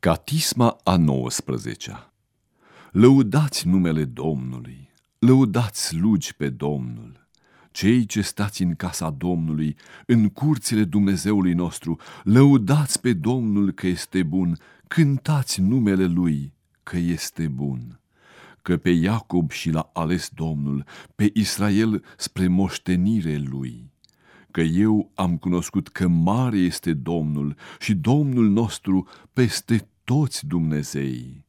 Catisma a 19-a Lăudați numele Domnului, lăudați slugi pe Domnul. Cei ce stați în casa Domnului, în curțile Dumnezeului nostru, lăudați pe Domnul că este bun, cântați numele Lui că este bun. Că pe Iacob și l-a ales Domnul, pe Israel spre moștenire Lui că eu am cunoscut că mare este Domnul și Domnul nostru peste toți Dumnezeii.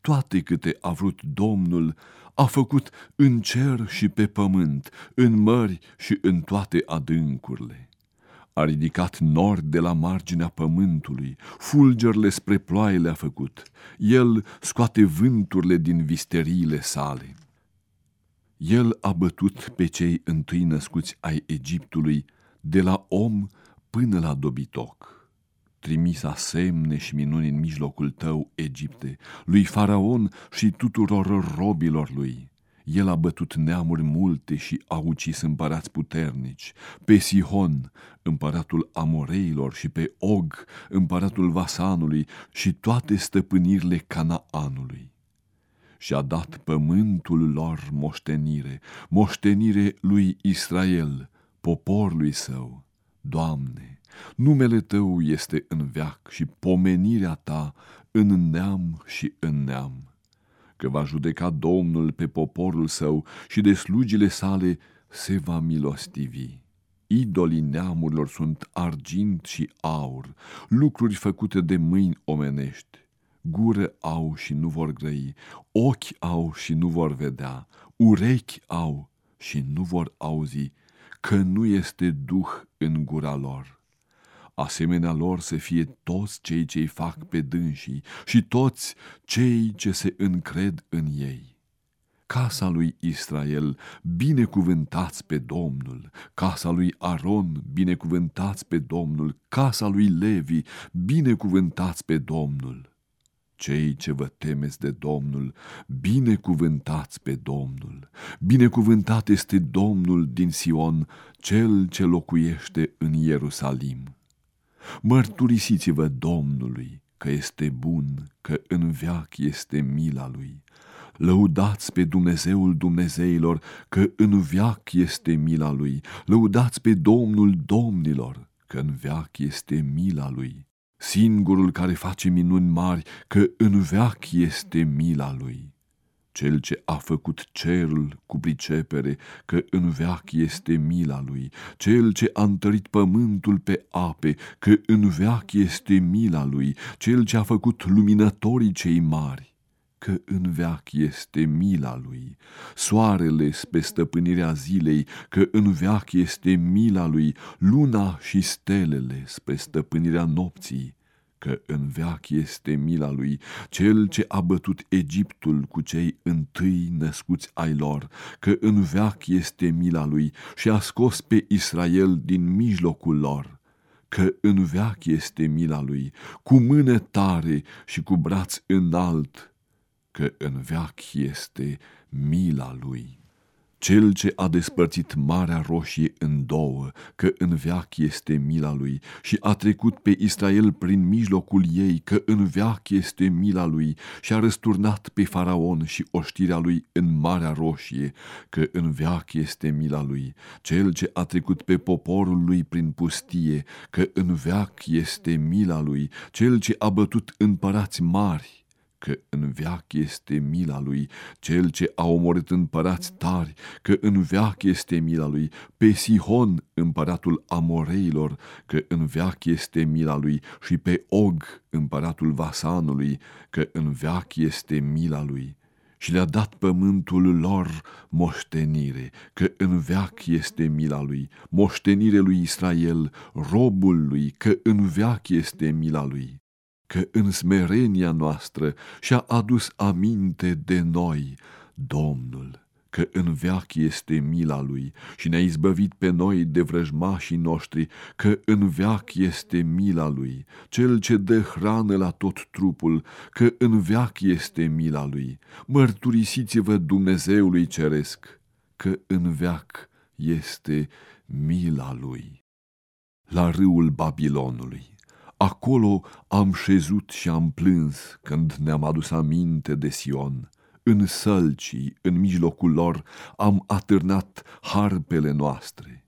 Toate câte a vrut Domnul a făcut în cer și pe pământ, în mări și în toate adâncurile. A ridicat nori de la marginea pământului, fulgerele spre ploaie le-a făcut. El scoate vânturile din visteriile sale. El a bătut pe cei întâi născuți ai Egiptului, de la om până la dobitoc. Trimisa semne și minuni în mijlocul tău, Egipte, lui Faraon și tuturor robilor lui. El a bătut neamuri multe și a ucis împărați puternici, pe Sihon, împăratul Amoreilor, și pe Og, împăratul Vasanului, și toate stăpânirile Canaanului. Și a dat pământul lor moștenire, moștenire lui Israel, poporului său, Doamne, numele Tău este în veac și pomenirea Ta în neam și în neam. Că va judeca Domnul pe poporul său și de slugile sale se va milostivi. Idolii neamurilor sunt argint și aur, lucruri făcute de mâini omenești. Gură au și nu vor grăi, ochi au și nu vor vedea, urechi au și nu vor auzi, că nu este duh în gura lor. Asemenea lor să fie toți cei ce-i fac pe dânsii și toți cei ce se încred în ei. Casa lui Israel, binecuvântați pe Domnul, casa lui Aron, binecuvântați pe Domnul, casa lui Levi, binecuvântați pe Domnul. Cei ce vă temeți de Domnul, binecuvântați pe Domnul. Binecuvântat este Domnul din Sion, cel ce locuiește în Ierusalim. Mărturisiți-vă Domnului că este bun, că în veac este mila lui. Lăudați pe Dumnezeul Dumnezeilor, că în veac este mila lui. Lăudați pe Domnul Domnilor, că în veac este mila lui singurul care face minuni mari, că în veac este mila lui. Cel ce a făcut cerul cu pricepere, că în veac este mila lui. Cel ce a întărit pământul pe ape, că în veac este mila lui. Cel ce a făcut luminătorii cei mari, că în veac este mila lui, soarele spre stăpânirea zilei, că în veac este mila lui, luna și stelele spre stăpânirea nopții, că în veac este mila lui, cel ce a bătut Egiptul cu cei întâi născuți ai lor, că în veac este mila lui și a scos pe Israel din mijlocul lor că în veac este mila lui, cu mână tare și cu braț înalt, că în veac este mila lui. Cel ce a despărțit Marea Roșie în două, că în veac este mila lui, și a trecut pe Israel prin mijlocul ei, că în veac este mila lui, și a răsturnat pe Faraon și oștirea lui în Marea Roșie, că în veac este mila lui, cel ce a trecut pe poporul lui prin pustie, că în veac este mila lui, cel ce a bătut împărați mari, că în veac este mila lui, cel ce a omorât împărați tari, că în veac este mila lui, pe Sihon, împăratul Amoreilor, că în veac este mila lui, și pe Og, împăratul Vasanului, că în veac este mila lui. Și le-a dat pământul lor moștenire, că în veac este mila lui, moștenire lui Israel, robul lui, că în veac este mila lui că în smerenia noastră și-a adus aminte de noi, Domnul, că în veac este mila lui și ne-a izbăvit pe noi de vrăjmașii noștri, că în veac este mila lui, cel ce dă hrană la tot trupul, că în veac este mila lui. Mărturisiți-vă Dumnezeului Ceresc, că în veac este mila lui. La râul Babilonului Acolo am șezut și am plâns când ne-am adus aminte de Sion. În sălcii, în mijlocul lor, am atârnat harpele noastre.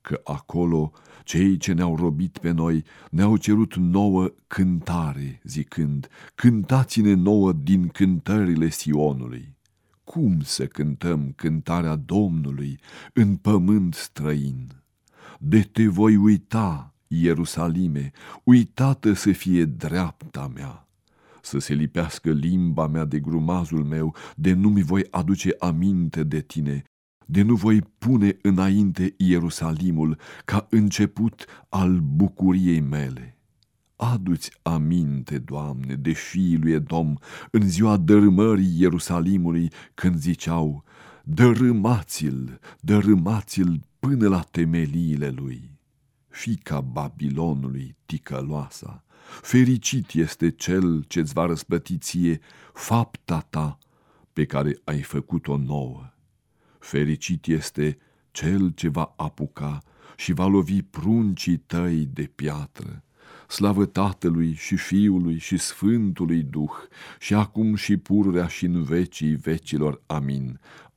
Că acolo cei ce ne-au robit pe noi ne-au cerut nouă cântare, zicând, cântați-ne nouă din cântările Sionului. Cum să cântăm cântarea Domnului în pământ străin? De te voi uita, Ierusalime, uitată să fie dreapta mea, să se lipească limba mea de grumazul meu, de nu mi voi aduce aminte de tine, de nu voi pune înainte Ierusalimul ca început al bucuriei mele. Adu-ți aminte, Doamne, de fiii lui Edom în ziua dărâmării Ierusalimului, când ziceau, dărâmați-l, dărâmați-l până la temeliile lui. Fica Babilonului, ticăloasa, fericit este cel ce-ți va răsplăti ție fapta ta pe care ai făcut-o nouă. Fericit este cel ce va apuca și va lovi pruncii tăi de piatră. Slavă Tatălui și Fiului și Sfântului Duh, și acum și pururea și în vecii vecilor. Amin.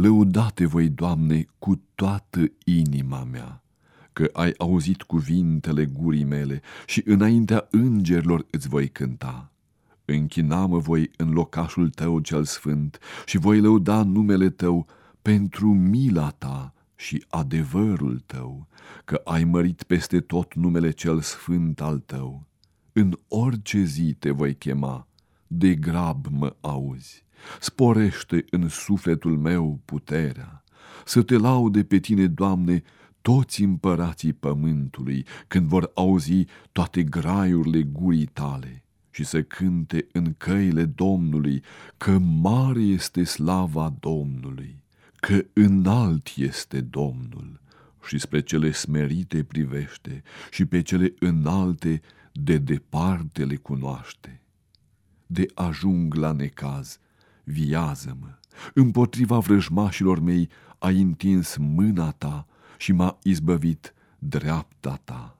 Lăudate voi, Doamne, cu toată inima mea, că ai auzit cuvintele gurii mele și înaintea îngerilor îți voi cânta. Închinamă voi în locașul tău cel sfânt și voi lăuda numele tău pentru mila ta și adevărul tău, că ai mărit peste tot numele cel sfânt al tău. În orice zi te voi chema, de grab mă auzi sporește în sufletul meu puterea, să te laude pe tine, Doamne, toți împărații pământului, când vor auzi toate graiurile gurii tale și să cânte în căile Domnului că mare este slava Domnului, că înalt este Domnul și spre cele smerite privește și pe cele înalte de departe le cunoaște. De ajung la necaz, viază-mă, împotriva vrăjmașilor mei ai întins mâna ta și m-a izbăvit dreapta ta.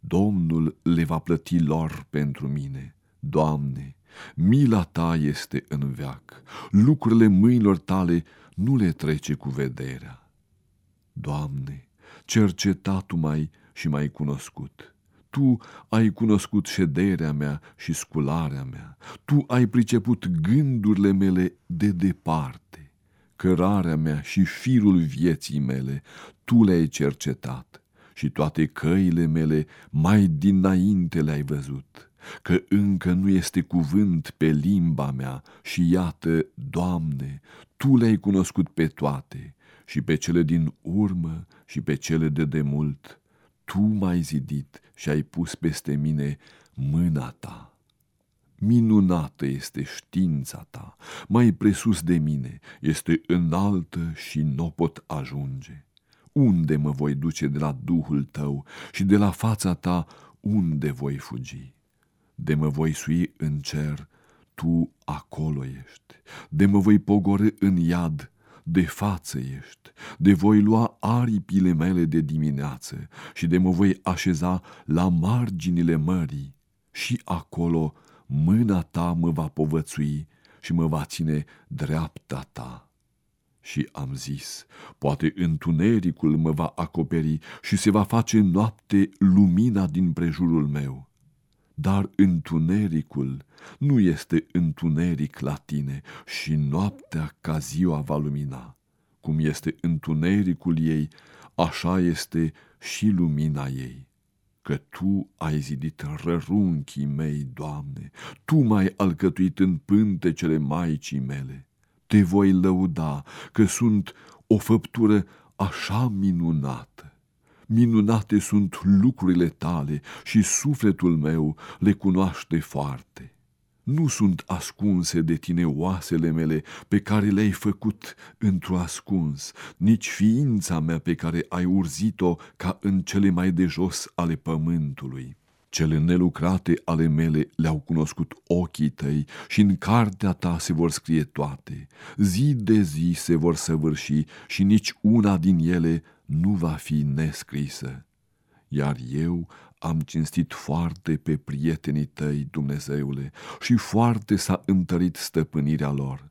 Domnul le va plăti lor pentru mine. Doamne, mila ta este în veac, lucrurile mâinilor tale nu le trece cu vederea. Doamne, cercetat mai și mai cunoscut tu ai cunoscut șederea mea și scularea mea, tu ai priceput gândurile mele de departe, cărarea mea și firul vieții mele, tu le-ai cercetat și toate căile mele mai dinainte le-ai văzut, că încă nu este cuvânt pe limba mea și iată, Doamne, Tu le-ai cunoscut pe toate și pe cele din urmă și pe cele de demult, tu m-ai zidit și ai pus peste mine mâna ta. Minunată este știința ta, mai presus de mine, este înaltă și nu pot ajunge. Unde mă voi duce de la Duhul tău și de la fața ta, unde voi fugi? De mă voi sui în cer, tu acolo ești, de mă voi pogorâ în iad, de față ești, de voi lua aripile mele de dimineață și de mă voi așeza la marginile mării și acolo mâna ta mă va povățui și mă va ține dreapta ta. Și am zis, poate întunericul mă va acoperi și se va face noapte lumina din prejurul meu dar întunericul nu este întuneric la tine și noaptea ca ziua va lumina. Cum este întunericul ei, așa este și lumina ei. Că Tu ai zidit rărunchii mei, Doamne, Tu m-ai alcătuit în pântecele Maicii mele. Te voi lăuda că sunt o făptură așa minunată minunate sunt lucrurile tale și sufletul meu le cunoaște foarte. Nu sunt ascunse de tine oasele mele pe care le-ai făcut într-o ascuns, nici ființa mea pe care ai urzit-o ca în cele mai de jos ale pământului. Cele nelucrate ale mele le-au cunoscut ochii tăi și în cartea ta se vor scrie toate. Zi de zi se vor săvârși și nici una din ele nu va fi nescrisă. Iar eu am cinstit foarte pe prietenii tăi, Dumnezeule, și foarte s-a întărit stăpânirea lor.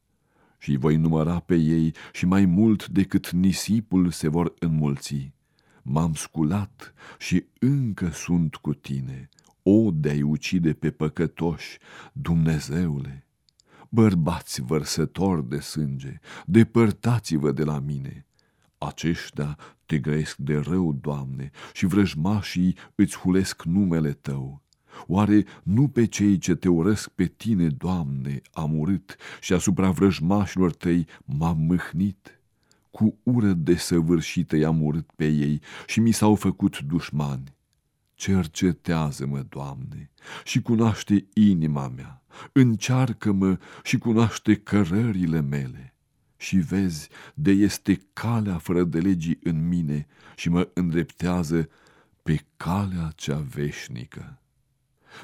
Și voi număra pe ei și mai mult decât nisipul se vor înmulți m-am sculat și încă sunt cu tine, o de-ai ucide pe păcătoși, Dumnezeule. Bărbați vărsători de sânge, depărtați-vă de la mine. Aceștia te grăiesc de rău, Doamne, și vrăjmașii îți hulesc numele Tău. Oare nu pe cei ce te urăsc pe tine, Doamne, am urât și asupra vrăjmașilor tăi m-am mâhnit? Cu ură desăvârșită i-am urât pe ei și mi s-au făcut dușmani. Cercetează-mă, Doamne, și cunoaște inima mea, încearcă-mă și cunoaște cărările mele. Și vezi de este calea fără de legii în mine și mă îndreptează pe calea cea veșnică.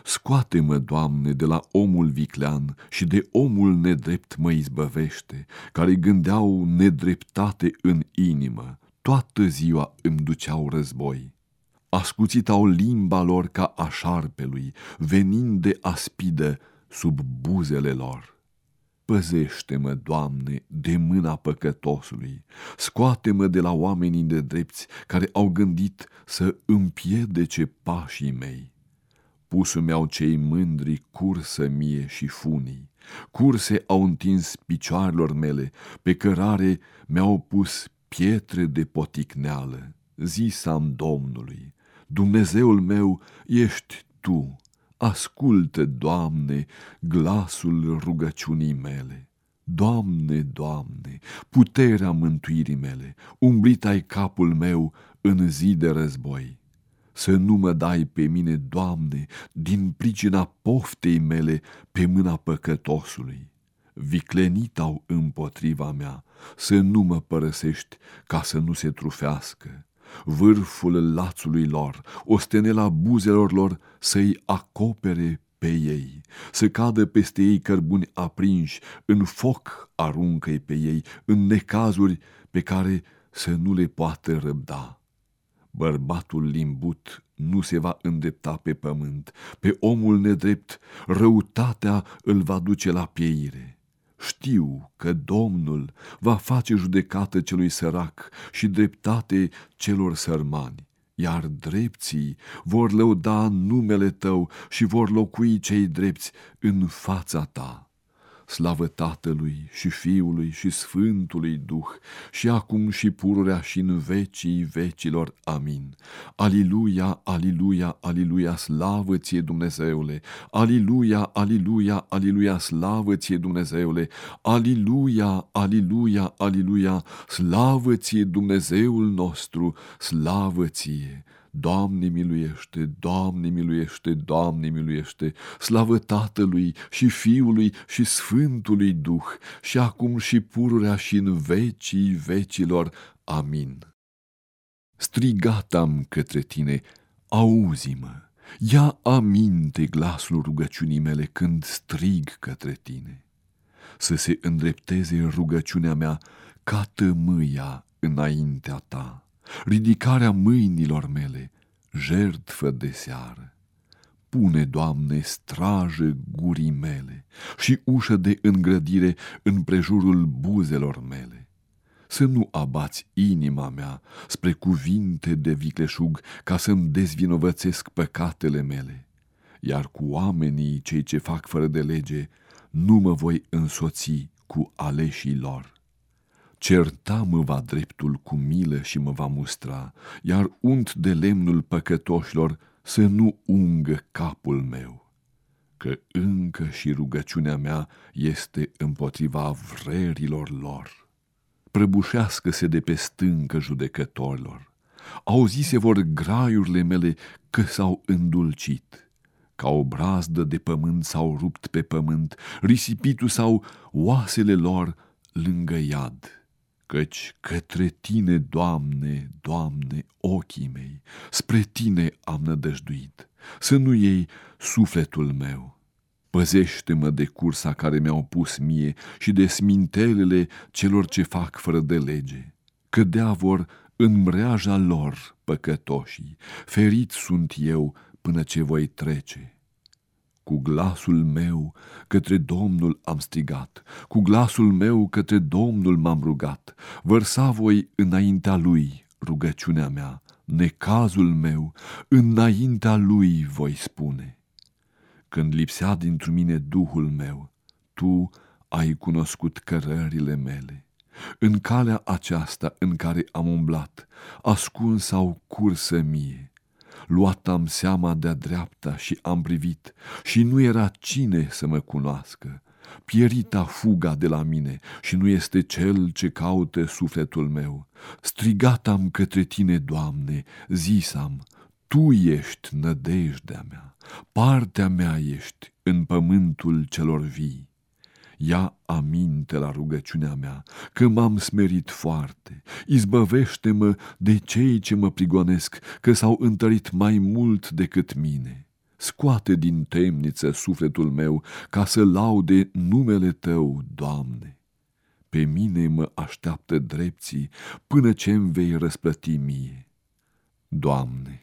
Scoate-mă, Doamne, de la omul viclean și de omul nedrept mă izbăvește, care gândeau nedreptate în inimă, toată ziua îmi duceau război. Ascuțitau limba lor ca a șarpelui, venind de aspidă sub buzele lor. Păzește-mă, Doamne, de mâna păcătosului, scoate-mă de la oamenii nedrepți care au gândit să împiedece pașii mei pusul mi-au cei mândri cursă mie și funii, curse au întins picioarelor mele, pe cărare mi-au pus pietre de poticneală. Zisam Domnului, Dumnezeul meu ești Tu, ascultă, Doamne, glasul rugăciunii mele. Doamne, Doamne, puterea mântuirii mele, umblit ai capul meu în zi de război să nu mă dai pe mine, Doamne, din pricina poftei mele pe mâna păcătosului. Viclenit au împotriva mea, să nu mă părăsești ca să nu se trufească. Vârful lațului lor, ostenela buzelor lor să-i acopere pe ei, să cadă peste ei cărbuni aprinși, în foc aruncă pe ei, în necazuri pe care să nu le poată răbda Bărbatul limbut nu se va îndrepta pe pământ, pe omul nedrept răutatea îl va duce la pieire. Știu că Domnul va face judecată celui sărac și dreptate celor sărmani, iar drepții vor lăuda numele tău și vor locui cei drepți în fața ta. Slavă Tatălui și Fiului și Sfântului Duh, și acum și pururea și în vecii vecilor. Amin. Aliluia, aliluia, aliluia, slavă ție Dumnezeule! Aliluia, aliluia, aliluia, slavă ție Dumnezeule! Aliluia, aliluia, aliluia, slavă ție Dumnezeul nostru, slavă ție! Doamne miluiește, Doamne miluiește, Doamne miluiește, slavă Tatălui și Fiului și Sfântului Duh, și acum și pururea și în vecii vecilor. Amin. Strigat am către tine, auzi-mă, ia aminte glasul rugăciunii mele când strig către tine. Să se îndrepteze rugăciunea mea ca tămâia înaintea ta ridicarea mâinilor mele, jertfă de seară. Pune, Doamne, strajă gurii mele și ușă de îngrădire în prejurul buzelor mele. Să nu abați inima mea spre cuvinte de vicleșug ca să-mi dezvinovățesc păcatele mele, iar cu oamenii cei ce fac fără de lege nu mă voi însoți cu aleșii lor. Certa mă va dreptul cu milă și mă va mustra, iar unt de lemnul păcătoșilor să nu ungă capul meu, că încă și rugăciunea mea este împotriva vrerilor lor. Prăbușească-se de pe stâncă judecătorilor, auzise vor graiurile mele că s-au îndulcit. Ca o brazdă de pământ s-au rupt pe pământ, risipitul sau oasele lor lângă iad. Căci către tine, Doamne, Doamne, ochii mei, spre tine am nădăjduit, să nu iei sufletul meu. Păzește-mă de cursa care mi-au pus mie și de smintelele celor ce fac fără de lege. Cădea vor în mreaja lor păcătoșii, ferit sunt eu până ce voi trece. Cu glasul meu către Domnul am strigat, cu glasul meu către Domnul m-am rugat, vărsa voi înaintea lui rugăciunea mea, necazul meu, înaintea lui voi spune. Când lipsea dintr mine Duhul meu, tu ai cunoscut cărările mele. În calea aceasta în care am umblat, ascuns sau cursă mie, luat am seama de-a dreapta și am privit și nu era cine să mă cunoască. Pierita fuga de la mine și nu este cel ce caută sufletul meu. Strigat am către tine, Doamne, zisam, Tu ești nădejdea mea, partea mea ești în pământul celor vii. Ia aminte la rugăciunea mea, că m-am smerit foarte. Izbăvește-mă de cei ce mă prigonesc, că s-au întărit mai mult decât mine. Scoate din temniță sufletul meu, ca să laude numele Tău, Doamne. Pe mine mă așteaptă drepții până ce îmi vei răsplăti mie. Doamne,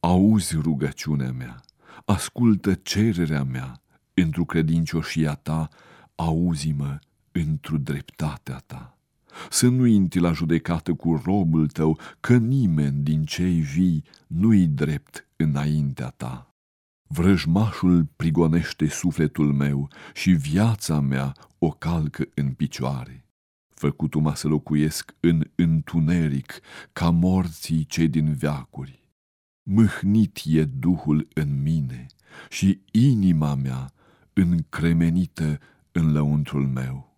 auzi rugăciunea mea, ascultă cererea mea, într-o credincioșia Ta, auzi-mă întru dreptatea ta. Să nu intri la judecată cu robul tău, că nimeni din cei vii nu-i drept înaintea ta. Vrăjmașul prigonește sufletul meu și viața mea o calcă în picioare. Făcutu-mă să locuiesc în întuneric, ca morții cei din veacuri. Mâhnit e Duhul în mine și inima mea încremenită în lăuntrul meu.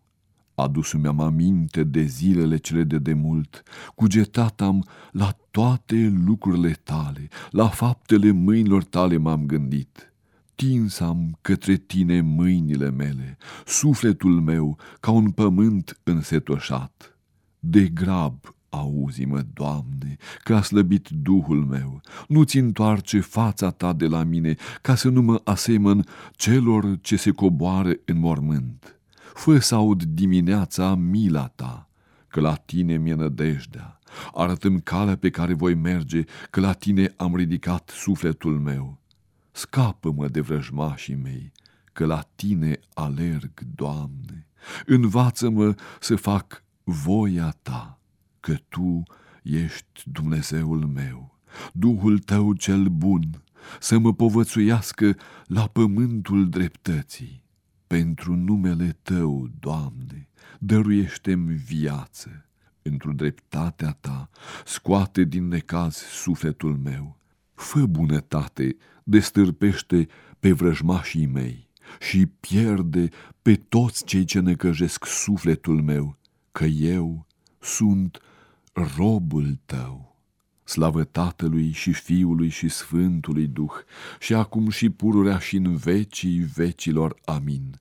Adus-mi am aminte de zilele cele de demult, cugetat am la toate lucrurile tale, la faptele mâinilor tale m-am gândit. Tins am către tine mâinile mele, sufletul meu ca un pământ însetoșat. De grab auzi-mă, Doamne, că a slăbit Duhul meu, nu-ți întoarce fața ta de la mine, ca să nu mă asemăn celor ce se coboară în mormânt. Fă să aud dimineața mila ta, că la tine mi-e nădejdea. Arătăm calea pe care voi merge, că la tine am ridicat sufletul meu. Scapă-mă de vrăjmașii mei, că la tine alerg, Doamne. Învață-mă să fac voia ta că Tu ești Dumnezeul meu, Duhul Tău cel bun, să mă povățuiască la pământul dreptății. Pentru numele Tău, Doamne, dăruiește-mi viață. Într-o dreptatea Ta, scoate din necaz sufletul meu. Fă bunătate, destârpește pe vrăjmașii mei și pierde pe toți cei ce necăjesc sufletul meu, că eu sunt robul tău. Slavă Tatălui și Fiului și Sfântului Duh, și acum și pururea și în vecii vecilor. Amin.